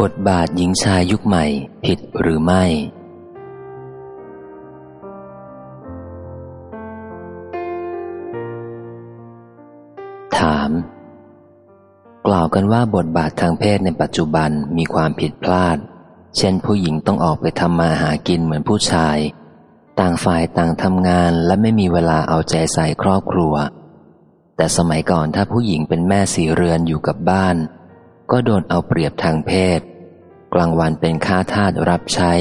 บทบาทหญิงชายยุคใหม่ผิดหรือไม่ ถาม กล่าวกันว่าบทบาททางเพศในปัจจุบันมีความผิดพลาด เช่นผู้หญิงต้องออกไปทำมาหากินเหมือนผู้ชาย ต่างฝ่ายต่างทำงานและไม่มีเวลาเอาใจใส่ครอบครัว แต่สมัยก่อนถ้าผู้หญิงเป็นแม่สีเรือนอยู่กับบ้านก็โดนเอาเปรียบทางเพศ กลางวันเป็นข้าทาสรับใช้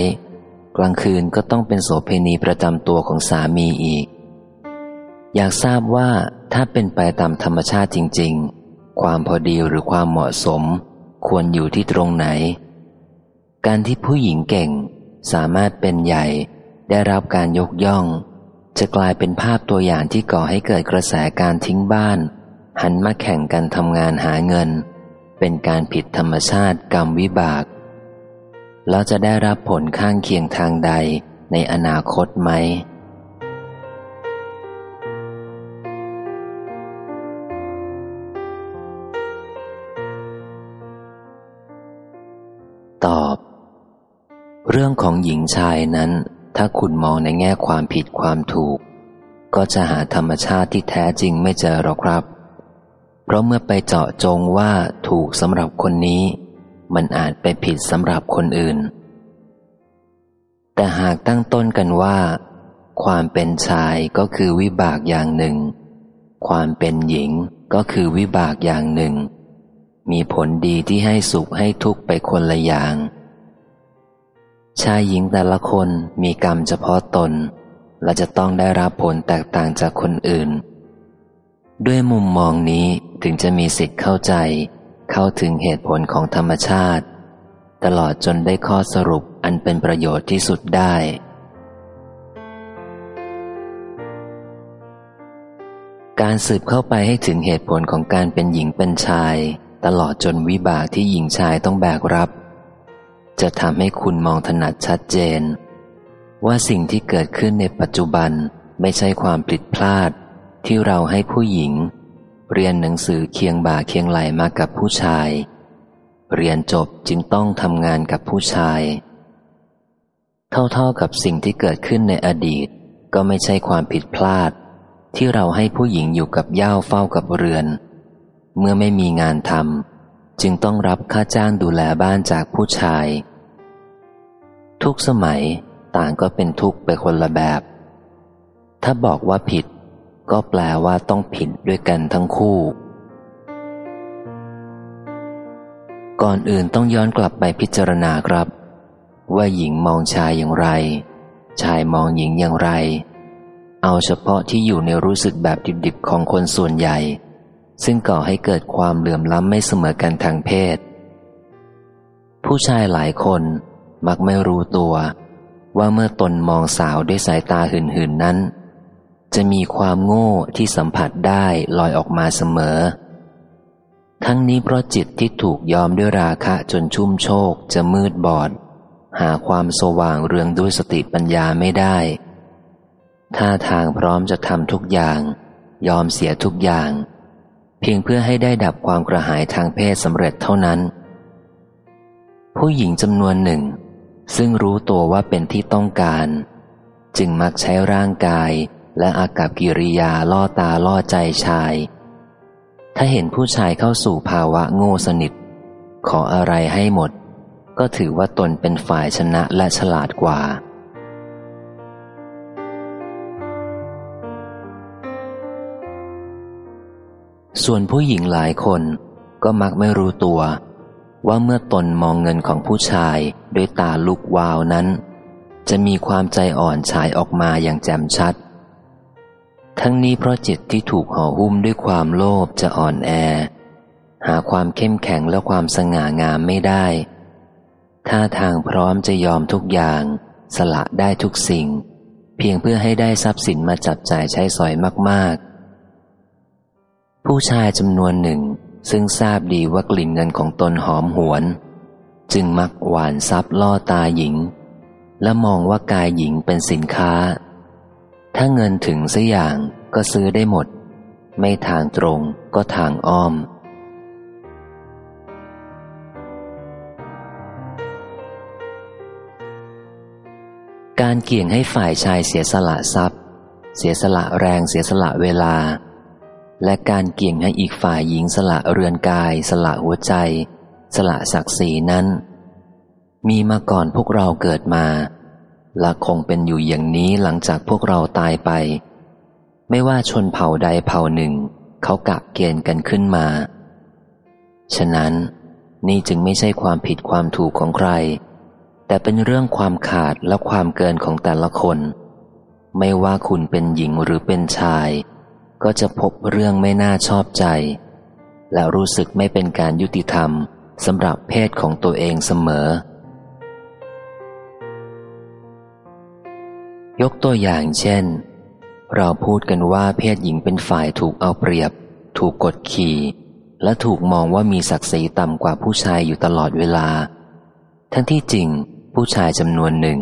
กลางคืนก็ต้องเป็นโสเพณีประจำตัวของสามีอีก อยากทราบว่าถ้าเป็นไปตามธรรมชาติจริง ๆ ความพอดีหรือความเหมาะสม ควรอยู่ที่ตรงไหน การที่ผู้หญิงเก่ง สามารถเป็นใหญ่ได้รับการยกย่อง จะกลายเป็นภาพตัวอย่างที่ก่อให้เกิดกระแสการทิ้งบ้าน หันมาแข่งกันทำงานหาเงิน เป็นการผิดธรรมชาติกรรมวิบาก แล้วจะได้รับผลข้างเคียงทางใดในอนาคตไหม ตอบ เรื่องของหญิงชายนั้น ถ้าคุณมองในแง่ความผิดความถูก ก็จะหาธรรมชาติที่แท้จริงไม่เจอหรอกครับ เพราะเมื่อไปเจาะจงว่าถูกสำหรับคนนี้ มันอาจไปผิดสำหรับคนอื่น แต่หากตั้งต้นกันว่า ความเป็นชายก็คือวิบากอย่างหนึ่ง ความเป็นหญิงก็คือวิบากอย่างหนึ่ง มีผลดีที่ให้สุขให้ทุกข์ไปคนละอย่าง ชายหญิงแต่ละคนมีกรรมเฉพาะตน และจะต้องได้รับผลแตกต่างจากคนอื่น ด้วยมุมมองนี้ถึงจะมีสิทธิ์เข้าใจ เข้าถึงเหตุผลของธรรมชาติ ตลอดจนได้ข้อสรุปอันเป็นประโยชน์ที่สุดได้ การสืบเข้าไปให้ถึงเหตุผลของการเป็นหญิงเป็นชาย ตลอดจนวิบากที่หญิงชายต้องแบกรับ จะทำให้คุณมองถนัดชัดเจน ว่าสิ่งที่เกิดขึ้นในปัจจุบันไม่ใช่ความผิดพลาดที่เราให้ผู้หญิง เรียนหนังสือเคียงบ่าเคียงไหลมากับผู้ชาย เรียนจบจึงต้องทำงานกับผู้ชาย เท่าๆกับสิ่งที่เกิดขึ้นในอดีต ก็ไม่ใช่ความผิดพลาด ที่เราให้ผู้หญิงอยู่กับย่าเฝ้ากับเรือน เมื่อไม่มีงานทำจึงต้องรับค่าจ้างดูแลบ้านจากผู้ชาย ทุกสมัยต่างก็เป็นทุกข์ไปคนละแบบ ถ้าบอกว่าผิด ก็แปลว่าต้องผิดด้วยกันทั้งคู่ ก่อนอื่นต้องย้อนกลับไปพิจารณาครับ ว่าหญิงมองชายอย่างไร ชายมองหญิงอย่างไร เอาเฉพาะที่อยู่ในรู้สึกแบบดิบๆของคนส่วนใหญ่ ซึ่งก่อให้เกิดความเหลื่อมล้ำไม่เสมอกันทางเพศ ผู้ชายหลายคนมักไม่รู้ตัว ว่าเมื่อตนมองสาวด้วยสายตาหื่นๆนั้น จะมีความโง่ที่สัมผัสได้ลอยออกมาเสมอ ทั้งนี้เพราะจิตที่ถูกยอมด้วยราคะจนชุ่มโชคจะมืดบอด หาความสว่างเรืองด้วยสติปัญญาไม่ได้ ท่าทางพร้อมจะทำทุกอย่าง ยอมเสียทุกอย่าง เพียงเพื่อให้ได้ดับความกระหายทางเพศสำเร็จเท่านั้น ผู้หญิงจำนวนหนึ่ง ซึ่งรู้ตัวว่าเป็นที่ต้องการ จึงมักใช้ร่างกาย และอากับกิริยาล่อตาล่อใจชาย ถ้าเห็นผู้ชายเข้าสู่ภาวะโง่สนิท ขออะไรให้หมด ก็ถือว่าตนเป็นฝ่ายชนะและฉลาดกว่า ส่วนผู้หญิงหลายคนก็มักไม่รู้ตัวว่าเมื่อตนมองเงินของผู้ชายด้วยตาลุกวาวนั้น จะมีความใจอ่อนฉายออกมาอย่างแจ่มชัด ทั้งนี้เพราะจิตที่ถูกห่อหุ้มด้วยความโลภจะอ่อนแอ หาความเข้มแข็งและความสง่างามไม่ได้ ท่าทางพร้อมจะยอมทุกอย่าง สละได้ทุกสิ่ง เพียงเพื่อให้ได้ทรัพย์สินมาจับจ่ายใช้สอยมาก ๆ ผู้ชายจำนวนหนึ่งซึ่งทราบดีว่ากลิ่นเงินของตนหอมหวน จึงมักหวานทรัพย์ล่อตาหญิง และมองว่ากายหญิงเป็นสินค้า ถ้าเงินถึงสักอย่างก็ซื้อได้หมด ไม่ทางตรงก็ทางอ้อม การเกี่ยงให้ฝ่ายชายเสียสละทรัพย์ เสียสละแรงเสียสละเวลา และการเกี่ยงให้อีกฝ่ายหญิงสละเรือนกาย สละหัวใจ สละศักดิ์ศรีนั้น มีมาก่อนพวกเราเกิดมา และคงเป็นอยู่อย่างนี้หลังจากพวกเราตายไป ไม่ว่าชนเผ่าใดเผ่าหนึ่ง เขากะเกณฑ์กันขึ้นมา ฉะนั้นนี่จึงไม่ใช่ความผิดความถูกของใคร แต่เป็นเรื่องความขาดและความเกินของแต่ละคน ไม่ว่าคุณเป็นหญิงหรือเป็นชาย ก็จะพบเรื่องไม่น่าชอบใจ และรู้สึกไม่เป็นการยุติธรรมสำหรับเพศของตัวเองเสมอ ยกตัวอย่างเช่น เราพูดกันว่าเพศหญิงเป็นฝ่ายถูกเอาเปรียบ ถูกกดขี่ และถูกมองว่ามีศักดิ์ศรีต่ำกว่าผู้ชายอยู่ตลอดเวลา ทั้งที่จริงผู้ชายจำนวนหนึ่ง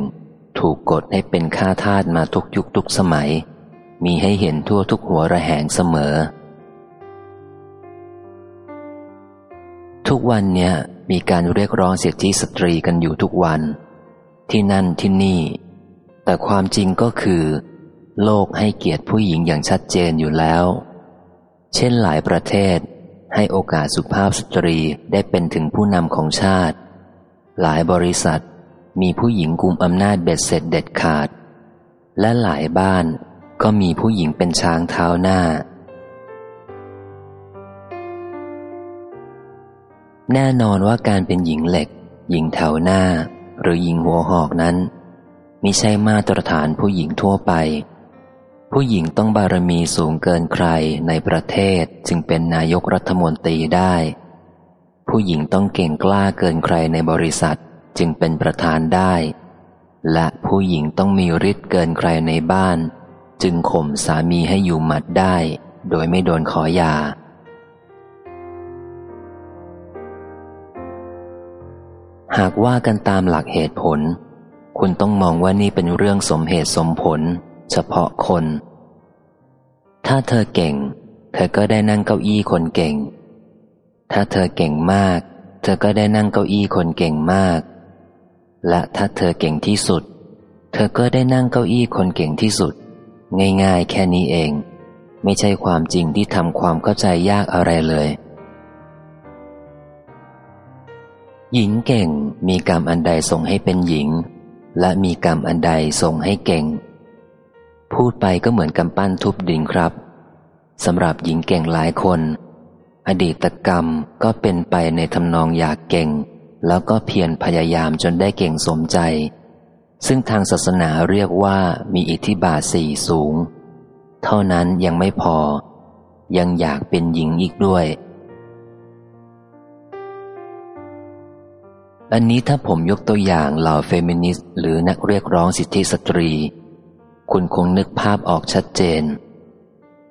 ถูกกดให้เป็นข้าทาสมาทุกยุคทุกสมัย มีให้เห็นทั่วทุกหัวระแหงเสมอ ทุกวันเนี้ยมีการเรียกร้องสิทธิสตรีกันอยู่ทุกวัน ที่นั่นที่นี่ แต่ความจริงก็คือ โลกให้เกียรติผู้หญิงอย่างชัดเจนอยู่แล้ว เช่นหลายประเทศ ให้โอกาสสุภาพสตรีได้เป็นถึงผู้นำของชาติ หลายบริษัทมีผู้หญิงกุมอำนาจเบ็ดเสร็จเด็ดขาด และหลายบ้านก็มีผู้หญิงเป็นช้างเท้าหน้า แน่นอนว่าการเป็นหญิงเหล็ก หญิงแถวหน้า หรือหญิงหัวหอกนั้น มิใช่มาตรฐานผู้หญิงทั่วไป ผู้หญิงต้องบารมีสูงเกินใครในประเทศจึงเป็นนายกรัฐมนตรีได้ ผู้หญิงต้องเก่งกล้าเกินใครในบริษัทจึงเป็นประธานได้ และผู้หญิงต้องมีฤทธิ์เกินใครในบ้าน จึงข่มสามีให้อยู่หมัดได้ โดยไม่โดนขอยาหากว่ากันตามหลักเหตุผล คุณต้องมองว่านี่เป็นเรื่องสมเหตุสมผล เฉพาะคน ถ้าเธอเก่ง เธอก็ได้นั่งเก้าอี้คนเก่ง ถ้าเธอเก่งมาก เธอก็ได้นั่งเก้าอี้คนเก่งมาก และถ้าเธอเก่งที่สุด เธอก็ได้นั่งเก้าอี้คนเก่งที่สุด ง่ายๆ แค่นี้เอง ไม่ใช่ความจริงที่ทำความเข้าใจยากอะไรเลยหญิงเก่งมีกรรมอันใดส่งให้เป็นหญิง และมีกรรมอันใดส่งให้เก่ง พูดไปก็เหมือนกำปั้นทุบดินครับสำหรับหญิงเก่งหลายคน อดีตกรรมก็เป็นไปในทำนองอยากเก่ง แล้วก็เพียรพยายามจนได้เก่งสมใจ ซึ่งทางศาสนาเรียกว่ามีอิทธิบาทสี่สูง เท่านั้นยังไม่พอ ยังอยากเป็นหญิงอีกด้วย อันนี้ถ้าผมยกตัวอย่างเหล่าเฟมินิสต์หรือนักเรียกร้องสิทธิสตรี คุณคงนึกภาพออกชัดเจน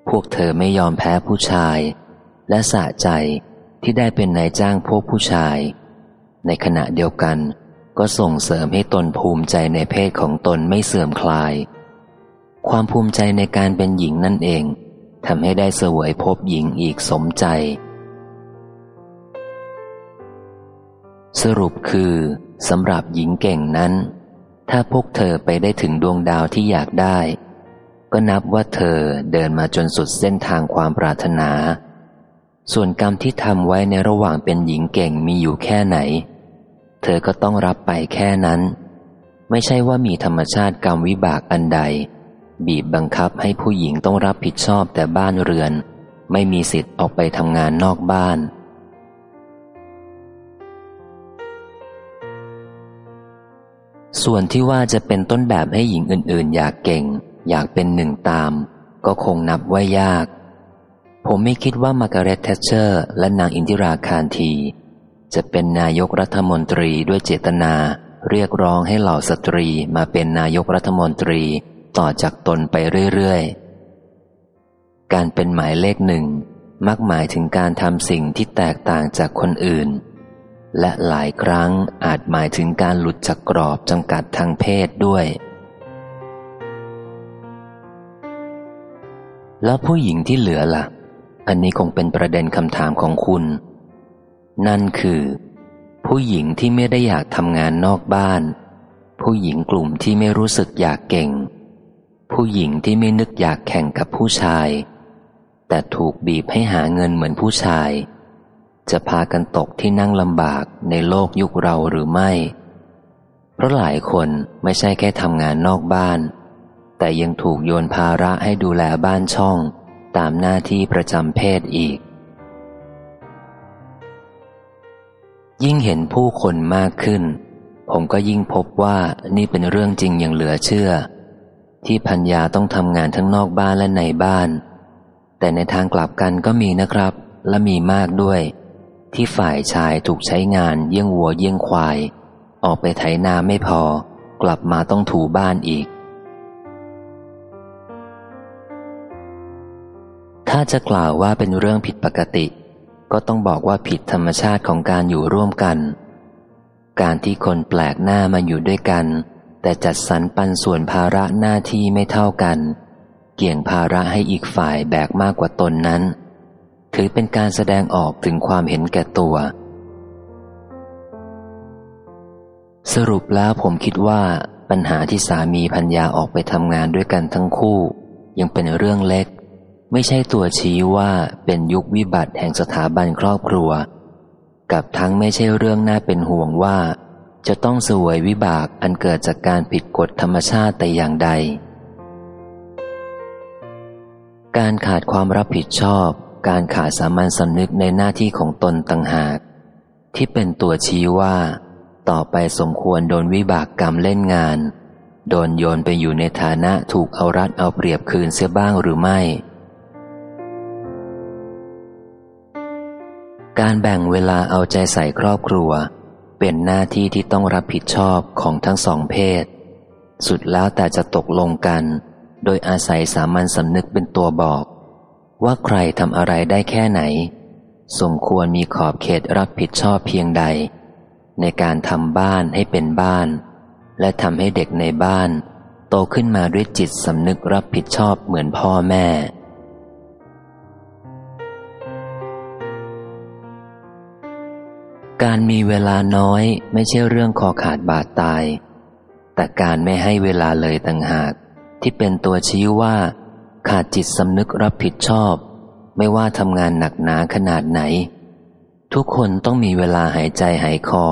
พวกเธอไม่ยอมแพ้ผู้ชาย และสะใจที่ได้เป็นนายจ้างพวกผู้ชาย ในขณะเดียวกันก็ส่งเสริมให้ตนภูมิใจในเพศของตนไม่เสื่อมคลาย ความภูมิใจในการเป็นหญิงนั่นเองทำให้ได้เสวยพบหญิงอีกสมใจ สรุปคือสำหรับหญิงเก่งนั้น ถ้าพวกเธอไปได้ถึงดวงดาวที่อยากได้ ก็นับว่าเธอเดินมาจนสุดเส้นทางความปรารถนา ส่วนกรรมที่ทำไว้ในระหว่างเป็นหญิงเก่งมีอยู่แค่ไหน เธอก็ต้องรับไปแค่นั้น ไม่ใช่ว่ามีธรรมชาติกรรมวิบากอันใด บีบบังคับให้ผู้หญิงต้องรับผิดชอบแต่บ้านเรือน ไม่มีสิทธิ์ออกไปทำงานนอกบ้าน ส่วนที่ว่าจะเป็นต้นแบบให้หญิงอื่น ๆ อยากเก่ง อยากเป็นหนึ่งตาม ก็คงนับว่ายาก ผมไม่คิดว่ามาร์กาเรต แทตเชอร์ และนางอินทิราคานธี จะเป็นนายกรัฐมนตรีด้วยเจตนา เรียกร้องให้เหล่าสตรีมาเป็นนายกรัฐมนตรีต่อจากตนไปเรื่อย ๆ การเป็นหมายเลขหนึ่งมักหมายถึงการทำสิ่งที่แตกต่างจากคนอื่น และหลายครั้งอาจหมายถึงการหลุดจากกรอบจำกัดทางเพศด้วย แล้วผู้หญิงที่เหลือละ่ะ อันนี้คงเป็นประเด็นคำถามของคุณ นั่นคือ ผู้หญิงที่ไม่ได้อยากทำงานนอกบ้านผผู้หญิงกลุ่มที่ไม่รู้สึกอยากเก่ง ผู้หญิงที่ไม่นึกอยากแข่งกับผู้ชาย แต่ถูกบีบให้หาเงินเหมือนผู้ชาย จะพากันตกที่นั่งลำบากในโลกยุคเราหรือไม่ เพราะหลายคนไม่ใช่แค่ทำงานนอกบ้าน แต่ยังถูกโยนภาระให้ดูแลบ้านช่องตามหน้าที่ประจำเพศอีก ยิ่งเห็นผู้คนมากขึ้น ผมก็ยิ่งพบว่านี่เป็นเรื่องจริงอย่างเหลือเชื่อ ที่พัญญาต้องทำงานทั้งนอกบ้านและในบ้าน แต่ในทางกลับกันก็มีนะครับ และมีมากด้วย ที่ฝ่ายชายถูกใช้งานเยี่ยงวัวเยี่ยงควาย ออกไปไถนาไม่พอ กลับมาต้องถูบ้านอีก ถ้าจะกล่าวว่าเป็นเรื่องผิดปกติ ก็ต้องบอกว่าผิดธรรมชาติของการอยู่ร่วมกัน การที่คนแปลกหน้ามาอยู่ด้วยกัน แต่จัดสรรปันส่วนภาระหน้าที่ไม่เท่ากัน เกี่ยงภาระให้อีกฝ่ายแบกมากกว่าตนนั้น ถือเป็นการแสดงออกถึงความเห็นแก่ตัว สรุปแล้วผมคิดว่าปัญหาที่สามีพัญญาออกไปทำงานด้วยกันทั้งคู่ ยังเป็นเรื่องเล็ก ไม่ใช่ตัวชี้ว่าเป็นยุควิบัติแห่งสถาบันครอบครัว กับทั้งไม่ใช่เรื่องน่าเป็นห่วงว่า จะต้องสวยวิบากอันเกิดจากการผิดกฎธรรมชาติแต่อย่างใด การขาดความรับผิดชอบ การขาดสามัญสำนึกในหน้าที่ของตนต่างหาก ที่เป็นตัวชี้ว่า ต่อไปสมควรโดนวิบากกรรมเล่นงาน โดนโยนไปอยู่ในฐานะถูกเอารัดเอาเปรียบคืนเสียบ้างหรือไม่ การแบ่งเวลาเอาใจใส่ครอบครัว เป็นหน้าที่ที่ต้องรับผิดชอบของทั้งสองเพศ สุดแล้วแต่จะตกลงกัน โดยอาศัยสามัญสำนึกเป็นตัวบอก ว่าใครทำอะไรได้แค่ไหน สมควรมีขอบเขตรับผิดชอบเพียงใด ในการทำบ้านให้เป็นบ้าน และทำให้เด็กในบ้าน โตขึ้นมาด้วยจิตสำนึกรับผิดชอบเหมือนพ่อแม่การมีเวลาน้อยไม่ใช่เรื่องคอขาดบาดตาย แต่การไม่ให้เวลาเลยต่างหาก ที่เป็นตัวชี้ว่า ขาดจิตสำนึกรับผิดชอบ ไม่ว่าทำงานหนักหนาขนาดไหน ทุกคนต้องมีเวลาหายใจหายคอ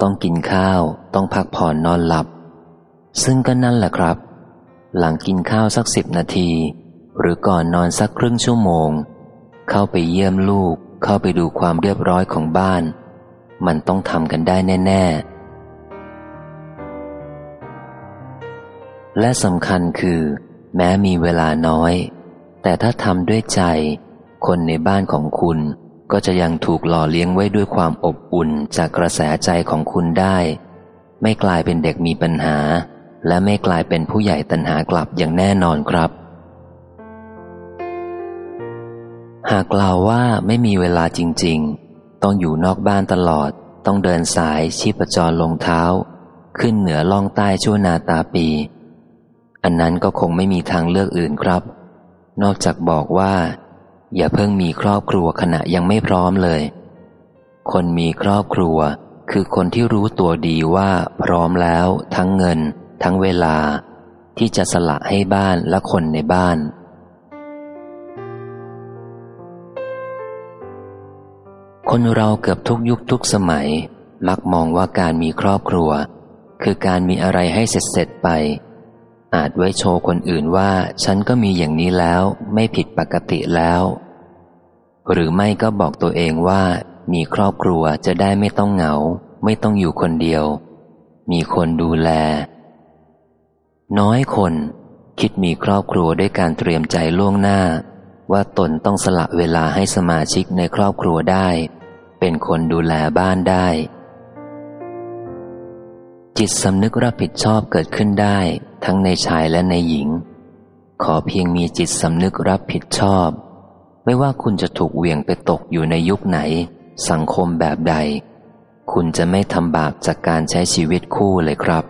ต้องกินข้าว ต้องพักผ่อนนอนหลับ ซึ่งก็นั่นแหละครับ หลังกินข้าวสักสิบนาที หรือก่อนนอนสักครึ่งชั่วโมง เข้าไปเยี่ยมลูก เข้าไปดูความเรียบร้อยของบ้าน มันต้องทำกันได้แน่ ๆและสำคัญคือ แม้มีเวลาน้อย แต่ถ้าทำด้วยใจ คนในบ้านของคุณก็จะยังถูกหล่อเลี้ยงไว้ด้วยความอบอุ่นจากกระแสใจของคุณได้ ไม่กลายเป็นเด็กมีปัญหา และไม่กลายเป็นผู้ใหญ่ตัณหากลับอย่างแน่นอนครับ หากกล่าวว่าไม่มีเวลาจริง ๆ ต้องอยู่นอกบ้านตลอด ต้องเดินสายชีพจรลงเท้า ขึ้นเหนือล่องใต้ชั่วนาตาปี อันนั้นก็คงไม่มีทางเลือกอื่นครับ นอกจากบอกว่า อย่าเพิ่งมีครอบครัวขณะยังไม่พร้อมเลย คนมีครอบครัวคือคนที่รู้ตัวดีว่าพร้อมแล้ว ทั้งเงิน ทั้งเวลา ที่จะสละให้บ้านและคนในบ้าน คนเราเกือบทุกยุคทุกสมัย มักมองว่าการมีครอบครัว คือการมีอะไรให้เสร็จเสร็จไป อาจไว้โชว์คนอื่นว่า ฉันก็มีอย่างนี้แล้วไม่ผิดปกติแล้ว หรือไม่ก็บอกตัวเองว่า มีครอบครัวจะได้ไม่ต้องเหงา ไม่ต้องอยู่คนเดียว มีคนดูแล น้อยคน คิดมีครอบครัวด้วยการเตรียมใจล่วงหน้า ว่าตนต้องสละเวลาให้สมาชิกในครอบครัวได้ เป็นคนดูแลบ้านได้จิตสำนึกรับผิดชอบเกิดขึ้นได้ ทั้งในชายและในหญิง ขอเพียงมีจิตสำนึกรับผิดชอบ ไม่ว่าคุณจะถูกเหวี่ยงไปตกอยู่ในยุคไหน สังคมแบบใด คุณจะไม่ทำบาปจากการใช้ชีวิตคู่เลยครับ